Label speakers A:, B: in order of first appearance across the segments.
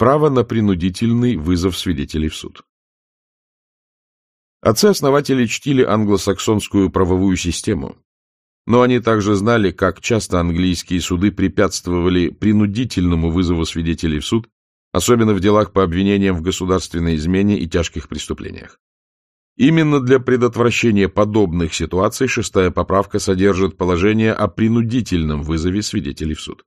A: право на принудительный вызов свидетелей в суд. Отцы-основатели чтили англосаксонскую правовую систему, но они также знали, как часто английские суды препятствовали принудительному вызову свидетелей в суд, особенно в делах по обвинениям в государственной измене и тяжких преступлениях. Именно для предотвращения подобных ситуаций шестая поправка содержит положение о принудительном вызове свидетелей в суд.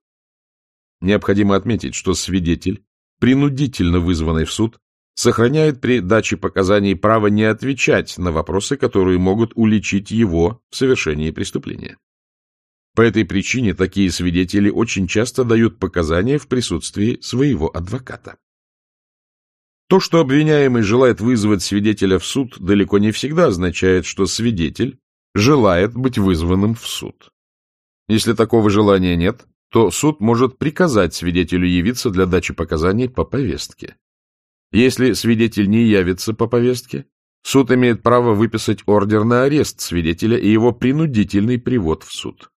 A: Необходимо отметить, что свидетель, принудительно вызванный в суд, сохраняет при даче показаний право не отвечать на вопросы, которые могут уличить его в совершении преступления. По этой причине такие свидетели очень часто дают показания в присутствии своего адвоката. То, что обвиняемый желает вызвать свидетеля в суд, далеко не всегда означает, что свидетель желает быть вызванным в суд. Если такого желания нет, то суд может приказать свидетелю явиться для дачи показаний по повестке. Если свидетель не явится по повестке, суд имеет право выписать ордер на арест свидетеля и его принудительный привод в суд.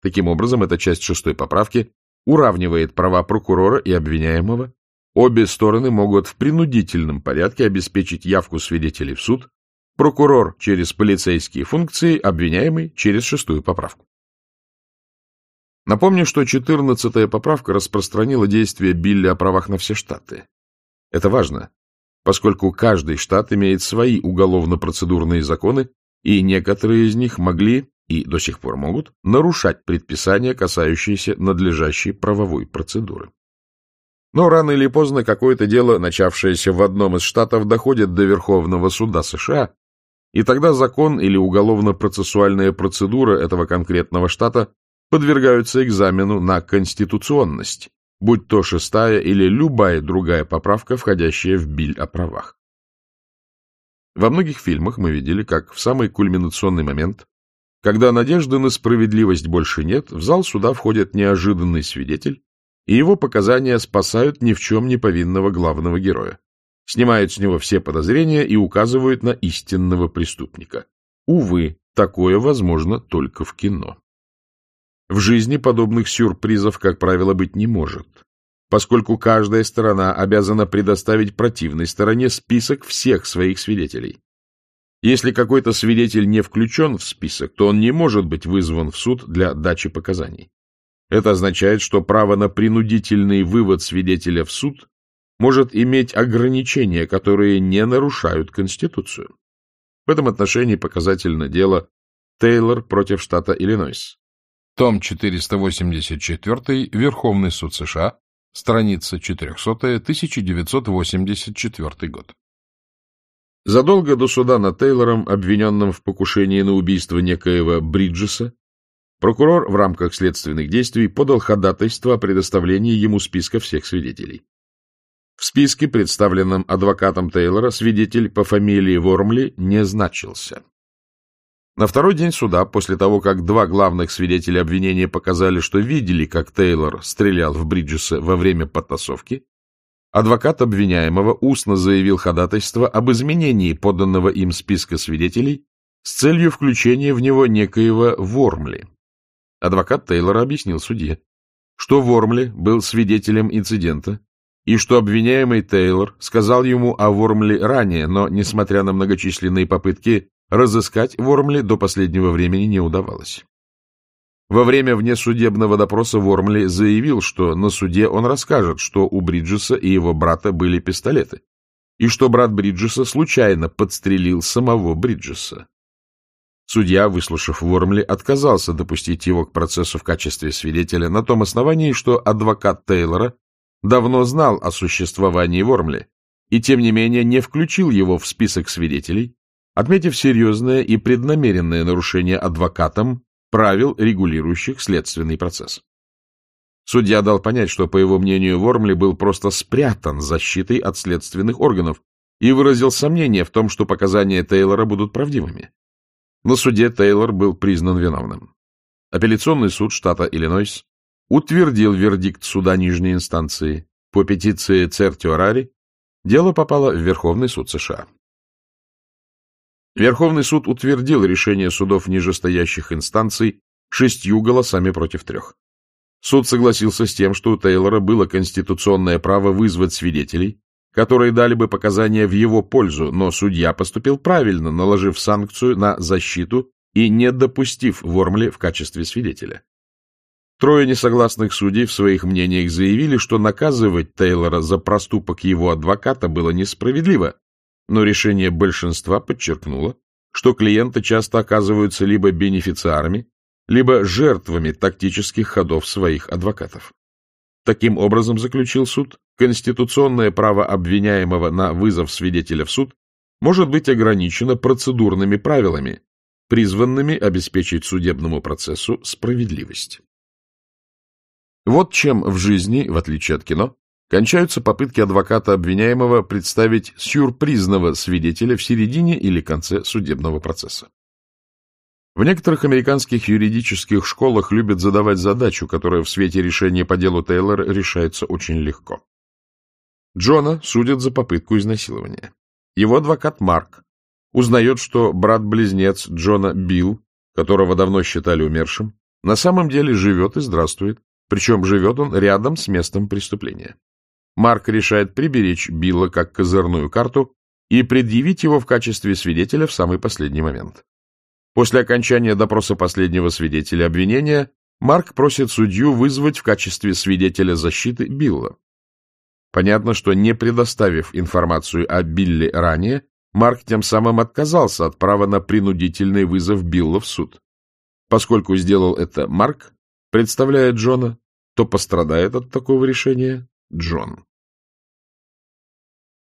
A: Таким образом, эта часть шестой поправки уравнивает права прокурора и обвиняемого. Обе стороны могут в принудительном порядке обеспечить явку свидетелей в суд, прокурор через полицейские функции, обвиняемый через шестую поправку. Напомню, что 14-я поправка распространила действие Билли о правах на все штаты. Это важно, поскольку каждый штат имеет свои уголовно-процедурные законы, и некоторые из них могли и до сих пор могут нарушать предписания, касающиеся надлежащей правовой процедуры. Но рано или поздно какое-то дело, начавшееся в одном из штатов, доходит до Верховного суда США, и тогда закон или уголовно-процессуальная процедура этого конкретного штата подвергаются экзамену на конституционность, будь то шестая или любая другая поправка, входящая в биль о правах. Во многих фильмах мы видели, как в самый кульминационный момент, когда надежды на справедливость больше нет, в зал суда входит неожиданный свидетель, и его показания спасают ни в чем не повинного главного героя, снимают с него все подозрения и указывают на истинного преступника. Увы, такое возможно только в кино. В жизни подобных сюрпризов, как правило, быть не может, поскольку каждая сторона обязана предоставить противной стороне список всех своих свидетелей. Если какой-то свидетель не включен в список, то он не может быть вызван в суд для дачи показаний. Это означает, что право на принудительный вывод свидетеля в суд может иметь ограничения, которые не нарушают Конституцию. В этом отношении показательно дело Тейлор против штата Иллинойс. Том 484, Верховный суд США, страница 400, 1984 год. Задолго до суда над Тейлором, обвиненным в покушении на убийство некоего Бриджеса, прокурор в рамках следственных действий подал ходатайство о предоставлении ему списка всех свидетелей. В списке, представленном адвокатом Тейлора, свидетель по фамилии Вормли не значился. На второй день суда, после того, как два главных свидетеля обвинения показали, что видели, как Тейлор стрелял в Бриджеса во время потасовки, адвокат обвиняемого устно заявил ходатайство об изменении поданного им списка свидетелей с целью включения в него некоего Вормли. Адвокат Тейлора объяснил судье, что Вормли был свидетелем инцидента и что обвиняемый Тейлор сказал ему о Вормли ранее, но, несмотря на многочисленные попытки Разыскать Вормли до последнего времени не удавалось. Во время внесудебного допроса Вормли заявил, что на суде он расскажет, что у Бриджеса и его брата были пистолеты, и что брат Бриджеса случайно подстрелил самого Бриджеса. Судья, выслушав Вормли, отказался допустить его к процессу в качестве свидетеля на том основании, что адвокат Тейлора давно знал о существовании Вормли и, тем не менее, не включил его в список свидетелей, отметив серьезное и преднамеренное нарушение адвокатом правил, регулирующих следственный процесс. Судья дал понять, что, по его мнению, Вормли был просто спрятан защитой от следственных органов и выразил сомнение в том, что показания Тейлора будут правдивыми. На суде Тейлор был признан виновным. Апелляционный суд штата Иллинойс утвердил вердикт суда нижней инстанции. По петиции Цертио Рари дело попало в Верховный суд США. Верховный суд утвердил решение судов нижестоящих инстанций шестью голосами против трех. Суд согласился с тем, что у Тейлора было конституционное право вызвать свидетелей, которые дали бы показания в его пользу, но судья поступил правильно, наложив санкцию на защиту и не допустив Вормли в качестве свидетеля. Трое несогласных судей в своих мнениях заявили, что наказывать Тейлора за проступок его адвоката было несправедливо, но решение большинства подчеркнуло, что клиенты часто оказываются либо бенефициарами, либо жертвами тактических ходов своих адвокатов. Таким образом, заключил суд, конституционное право обвиняемого на вызов свидетеля в суд может быть ограничено процедурными правилами, призванными обеспечить судебному процессу справедливость. Вот чем в жизни, в отличие от кино, кончаются попытки адвоката обвиняемого представить сюрпризного свидетеля в середине или конце судебного процесса. В некоторых американских юридических школах любят задавать задачу, которая в свете решения по делу Тейлор решается очень легко. Джона судят за попытку изнасилования. Его адвокат Марк узнает, что брат-близнец Джона Билл, которого давно считали умершим, на самом деле живет и здравствует, причем живет он рядом с местом преступления. Марк решает приберечь Билла как козырную карту и предъявить его в качестве свидетеля в самый последний момент. После окончания допроса последнего свидетеля обвинения Марк просит судью вызвать в качестве свидетеля защиты Билла. Понятно, что не предоставив информацию о Билле ранее, Марк тем самым отказался от права на принудительный вызов Билла в суд. Поскольку сделал это Марк, представляя Джона, то пострадает от такого решения Джон.